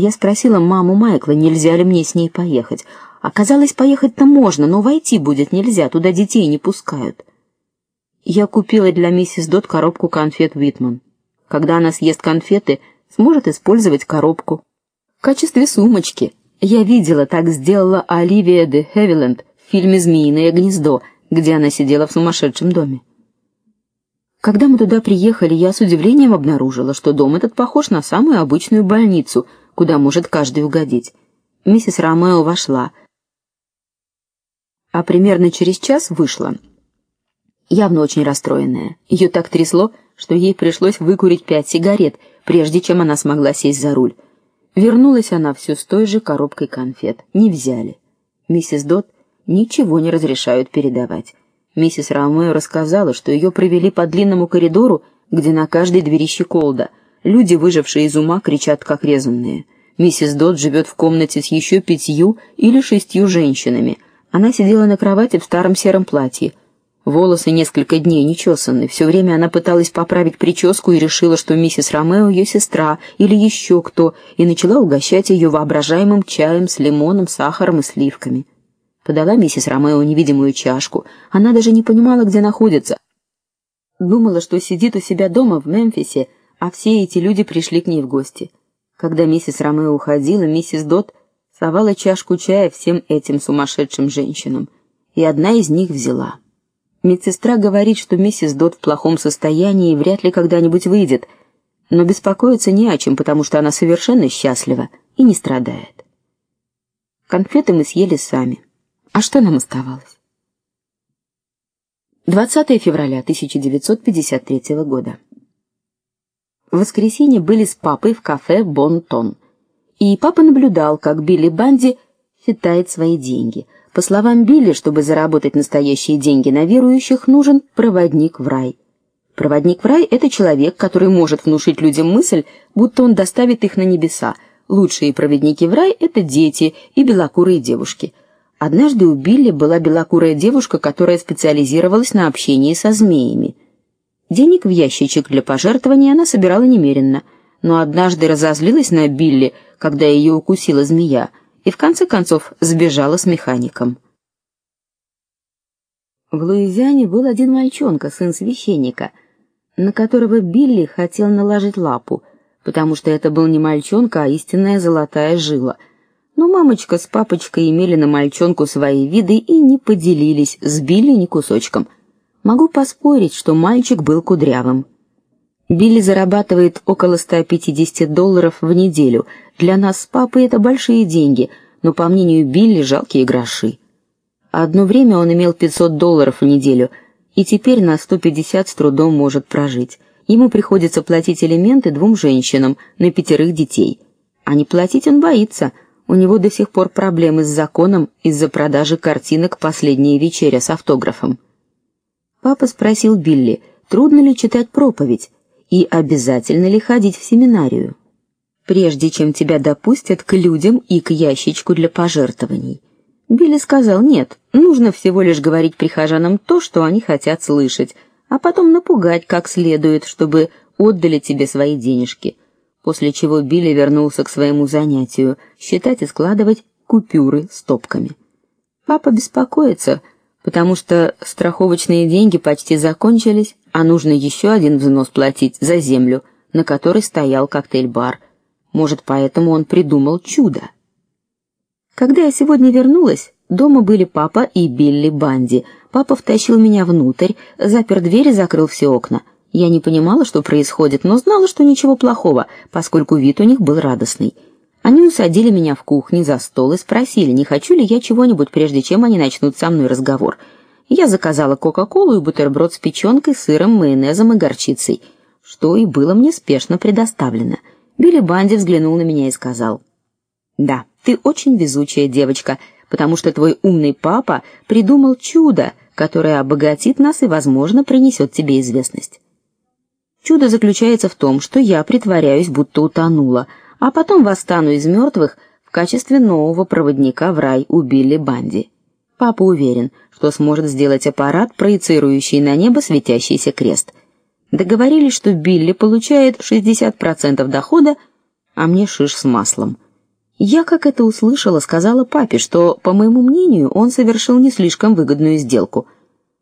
Я спросила маму Майкла, нельзя ли мне с ней поехать. Оказалось, поехать-то можно, но войти будет нельзя, туда детей не пускают. Я купила для миссис Дот коробку конфет Витман. Когда она съест конфеты, сможет использовать коробку в качестве сумочки. Я видела, так сделала Оливия де Хевиленд в фильме Змеиное гнездо, где она сидела в сумасшедшем доме. Когда мы туда приехали, я с удивлением обнаружила, что дом этот похож на самую обычную больницу, куда может каждый угодить. Миссис Ромео вошла, а примерно через час вышла явно очень расстроенная. Ее так трясло, что ей пришлось выкурить пять сигарет, прежде чем она смогла сесть за руль. Вернулась она все с той же коробкой конфет. Не взяли. Миссис Дот ничего не разрешают передавать. Миссис Ромео рассказала, что ее провели по длинному коридору, где на каждой двери щеколда. Люди, выжившие из ума, кричат как резанные. Миссис Дот живет в комнате с еще пятью или шестью женщинами. Она сидела на кровати в старом сером платье. Волосы несколько дней не чесаны. Все время она пыталась поправить прическу и решила, что миссис Ромео ее сестра или еще кто, и начала угощать ее воображаемым чаем с лимоном, сахаром и сливками. Подала миссис Ромео невидимую чашку. Она даже не понимала, где находится. Думала, что сидит у себя дома в Мемфисе, а все эти люди пришли к ней в гости. Когда миссис Ромео уходила, миссис Дот совала чашку чая всем этим сумасшедшим женщинам, и одна из них взяла. Медсестра говорит, что миссис Дот в плохом состоянии и вряд ли когда-нибудь выйдет, но беспокоиться не о чем, потому что она совершенно счастлива и не страдает. Конфеты мы съели сами. А что нам оставалось? 20 февраля 1953 года. В воскресенье были с папой в кафе Бонтон. И папа наблюдал, как Билли Банди считает свои деньги – по словам Билли, чтобы заработать настоящие деньги на верующих, нужен проводник в рай. Проводник в рай это человек, который может внушить людям мысль, будто он доставит их на небеса. Лучшие проводники в рай это дети и белокурые девушки. Однажды у Билли была белокурая девушка, которая специализировалась на общении со змеями. Денег в ящичек для пожертвований она собирала немеренно, но однажды разозлилась на Билли, когда ее укусила змея и в конце концов сбежала с механиком. В Луизиане был один мальчонка, сын священника, на которого Билли хотел наложить лапу, потому что это был не мальчонка, а истинная золотая жила. Но мамочка с папочкой имели на мальчонку свои виды и не поделились с Билли ни кусочком. Могу поспорить, что мальчик был кудрявым. Билли зарабатывает около 150 долларов в неделю. Для нас с папой это большие деньги, но по мнению Билли жалкие гроши. Одно время он имел 500 долларов в неделю, и теперь на 150 с трудом может прожить. Ему приходится платить алименты двум женщинам на пятерых детей. А не платить он боится. У него до сих пор проблемы с законом из-за продажи картинок Последняя вечеря с автографом. Папа спросил Билли: "Трудно ли читать проповедь?" и обязательно ли ходить в семинарию, прежде чем тебя допустят к людям и к ящичку для пожертвований. Билли сказал: "Нет, нужно всего лишь говорить прихожанам то, что они хотят слышать, а потом напугать как следует, чтобы отдали тебе свои денежки". После чего Билли вернулся к своему занятию считать и складывать купюры стопками. Папа беспокоится, потому что страховочные деньги почти закончились, а нужно еще один взнос платить за землю, на которой стоял коктейль-бар. Может, поэтому он придумал чудо. Когда я сегодня вернулась, дома были папа и Билли Банди. Папа втащил меня внутрь, запер дверь и закрыл все окна. Я не понимала, что происходит, но знала, что ничего плохого, поскольку вид у них был радостный. Они усадили меня в кухне за стол и спросили, не хочу ли я чего-нибудь, прежде чем они начнут со мной разговор. Я заказала кока-колу и бутерброд с печенкой, сыром, майонезом и горчицей, что и было мне спешно предоставлено. Билли Банди взглянул на меня и сказал: "Да, ты очень везучая девочка, потому что твой умный папа придумал чудо, которое обогатит нас и, возможно, принесет тебе известность. Чудо заключается в том, что я притворяюсь, будто утонула, а потом восстану из мертвых в качестве нового проводника в рай у Билли Банди. Папа уверен, что сможет сделать аппарат, проецирующий на небо светящийся крест. Договорились, что Билли получает 60% дохода, а мне шиш с маслом. Я, как это услышала, сказала папе, что, по моему мнению, он совершил не слишком выгодную сделку —